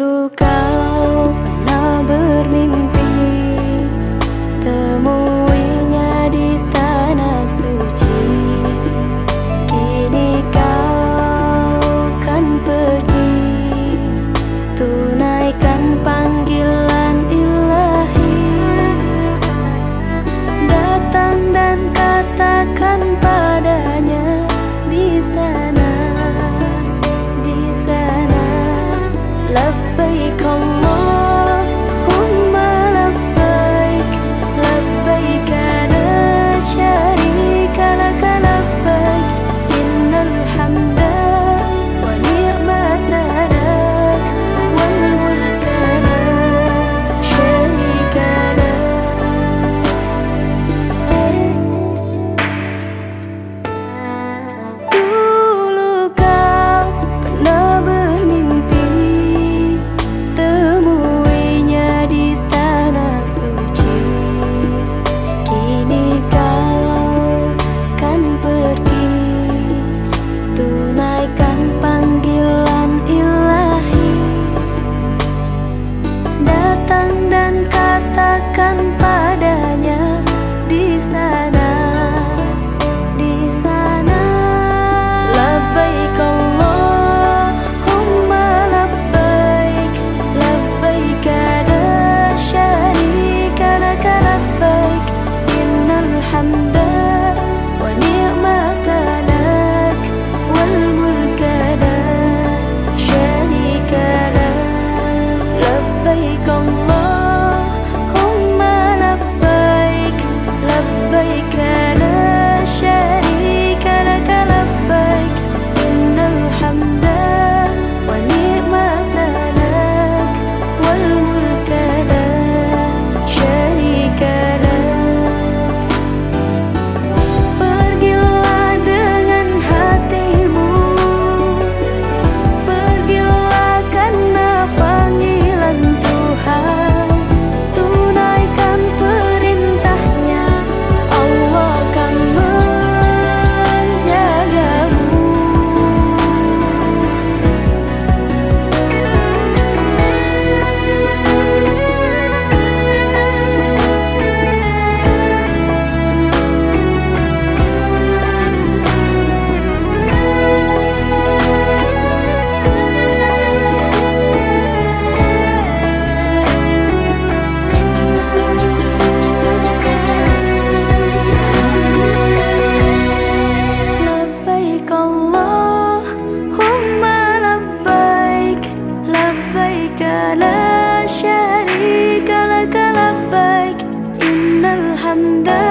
dulu kau I'm the